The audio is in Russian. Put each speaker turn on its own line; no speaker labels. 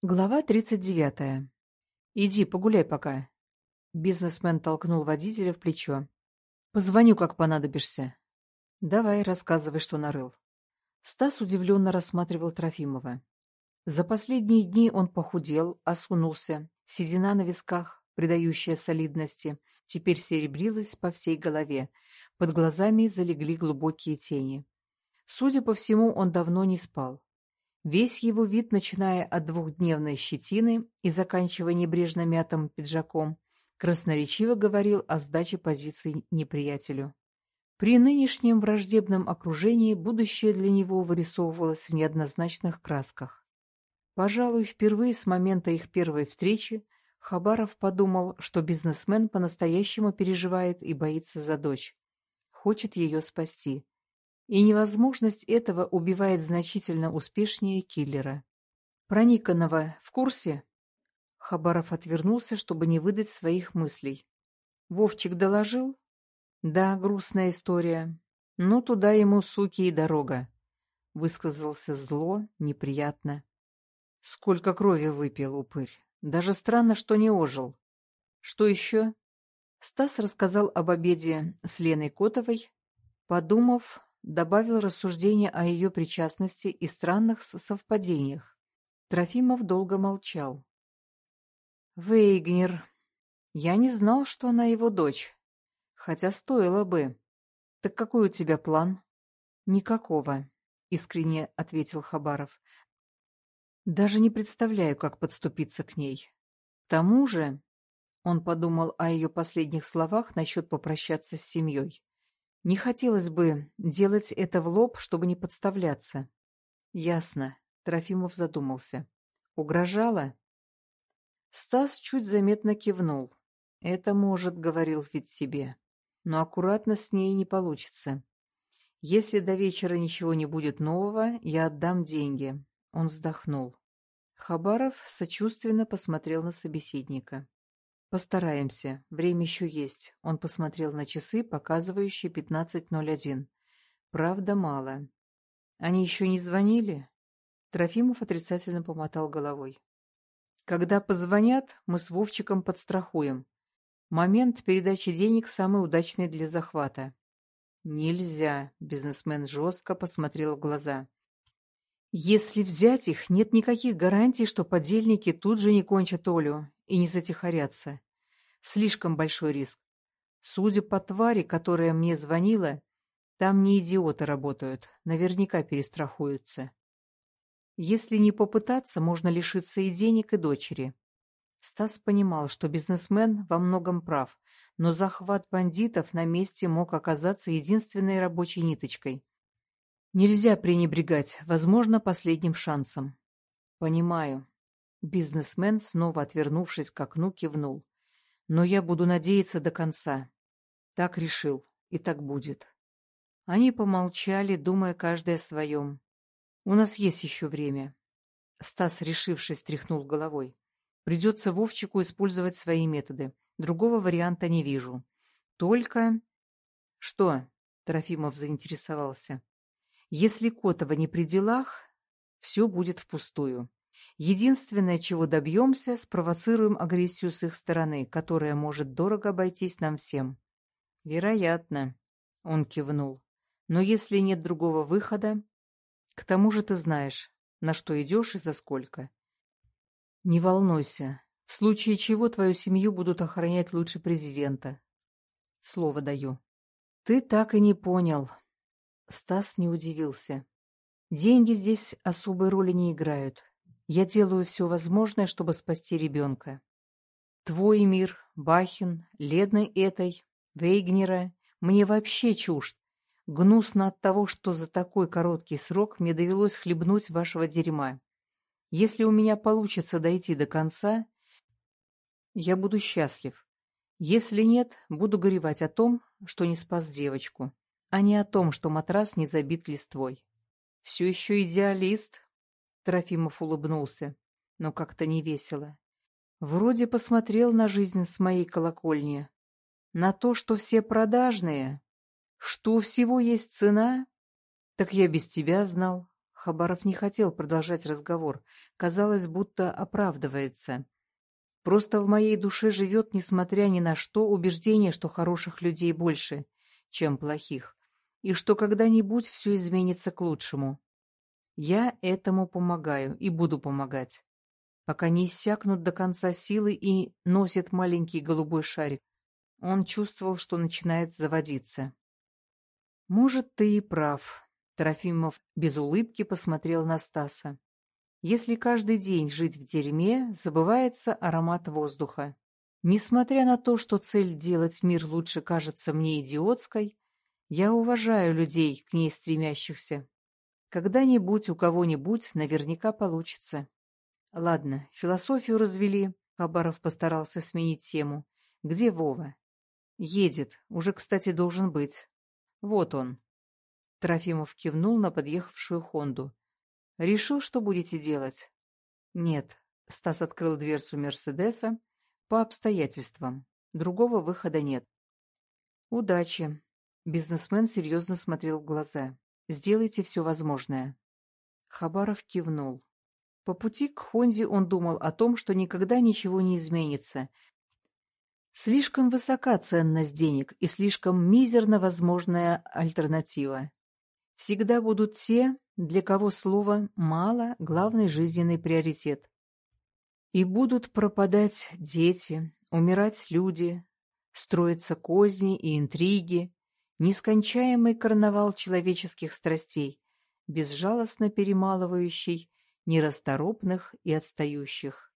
Глава 39. «Иди, погуляй пока». Бизнесмен толкнул водителя в плечо. «Позвоню, как понадобишься». «Давай, рассказывай, что нарыл». Стас удивленно рассматривал Трофимова. За последние дни он похудел, осунулся, седина на висках, придающая солидности, теперь серебрилась по всей голове, под глазами залегли глубокие тени. Судя по всему, он давно не спал. Весь его вид, начиная от двухдневной щетины и заканчивая небрежно мятым пиджаком, красноречиво говорил о сдаче позиций неприятелю. При нынешнем враждебном окружении будущее для него вырисовывалось в неоднозначных красках. Пожалуй, впервые с момента их первой встречи Хабаров подумал, что бизнесмен по-настоящему переживает и боится за дочь. Хочет ее спасти и невозможность этого убивает значительно успешнее киллера. Про Никонова в курсе? Хабаров отвернулся, чтобы не выдать своих мыслей. Вовчик доложил? Да, грустная история. Ну, туда ему, суки, и дорога. Высказался зло, неприятно. Сколько крови выпил упырь. Даже странно, что не ожил. Что еще? Стас рассказал об обеде с Леной Котовой. Подумав, добавил рассуждение о ее причастности и странных совпадениях. Трофимов долго молчал. «Вейгнер. Я не знал, что она его дочь. Хотя стоило бы. Так какой у тебя план?» «Никакого», — искренне ответил Хабаров. «Даже не представляю, как подступиться к ней. К тому же...» Он подумал о ее последних словах насчет попрощаться с семьей. Не хотелось бы делать это в лоб, чтобы не подставляться. Ясно. Трофимов задумался. Угрожала? Стас чуть заметно кивнул. Это может, говорил ведь себе. Но аккуратно с ней не получится. Если до вечера ничего не будет нового, я отдам деньги. Он вздохнул. Хабаров сочувственно посмотрел на собеседника. «Постараемся. Время еще есть». Он посмотрел на часы, показывающие 15.01. «Правда, мало. Они еще не звонили?» Трофимов отрицательно помотал головой. «Когда позвонят, мы с Вовчиком подстрахуем. Момент передачи денег самый удачный для захвата». «Нельзя», — бизнесмен жестко посмотрел в глаза. «Если взять их, нет никаких гарантий, что подельники тут же не кончат Олю и не затихарятся. Слишком большой риск. Судя по твари, которая мне звонила, там не идиоты работают, наверняка перестрахуются. Если не попытаться, можно лишиться и денег, и дочери. Стас понимал, что бизнесмен во многом прав, но захват бандитов на месте мог оказаться единственной рабочей ниточкой. Нельзя пренебрегать, возможно, последним шансом. Понимаю. Бизнесмен, снова отвернувшись к окну, кивнул. Но я буду надеяться до конца. Так решил, и так будет. Они помолчали, думая каждый о своем. У нас есть еще время. Стас, решившись, тряхнул головой. Придется Вовчику использовать свои методы. Другого варианта не вижу. Только... Что? Трофимов заинтересовался. Если Котова не при делах, все будет впустую. Единственное, чего добьемся, спровоцируем агрессию с их стороны, которая может дорого обойтись нам всем. Вероятно, он кивнул. Но если нет другого выхода, к тому же ты знаешь, на что идешь и за сколько. Не волнуйся. В случае чего твою семью будут охранять лучше президента. Слово даю. Ты так и не понял. Стас не удивился. Деньги здесь особой роли не играют. Я делаю все возможное, чтобы спасти ребенка. Твой мир, Бахин, Ледной этой, Вейгнера мне вообще чужд. Гнусно от того, что за такой короткий срок мне довелось хлебнуть вашего дерьма. Если у меня получится дойти до конца, я буду счастлив. Если нет, буду горевать о том, что не спас девочку, а не о том, что матрас не забит листвой. Все еще идеалист, Трофимов улыбнулся, но как-то не весело. Вроде посмотрел на жизнь с моей колокольни. На то, что все продажные, что у всего есть цена. Так я без тебя знал. Хабаров не хотел продолжать разговор. Казалось, будто оправдывается. Просто в моей душе живет, несмотря ни на что, убеждение, что хороших людей больше, чем плохих, и что когда-нибудь все изменится к лучшему. Я этому помогаю и буду помогать, пока не иссякнут до конца силы и носит маленький голубой шарик. Он чувствовал, что начинает заводиться. «Может, ты и прав», Трофимов без улыбки посмотрел на Стаса. Если каждый день жить в дерьме, забывается аромат воздуха. Несмотря на то, что цель делать мир лучше кажется мне идиотской, я уважаю людей, к ней стремящихся. Когда-нибудь у кого-нибудь наверняка получится. Ладно, философию развели, Хабаров постарался сменить тему. Где Вова? Едет, уже, кстати, должен быть. Вот он. Трофимов кивнул на подъехавшую «Хонду». «Решил, что будете делать?» «Нет». Стас открыл дверцу «Мерседеса» по обстоятельствам. Другого выхода нет. «Удачи». Бизнесмен серьезно смотрел в глаза. «Сделайте все возможное». Хабаров кивнул. По пути к Хонде он думал о том, что никогда ничего не изменится. Слишком высока ценность денег и слишком мизерно возможная альтернатива. Всегда будут те, для кого слово «мало» — главный жизненный приоритет. И будут пропадать дети, умирать люди, строятся козни и интриги, нескончаемый карнавал человеческих страстей, безжалостно перемалывающий нерасторопных и отстающих.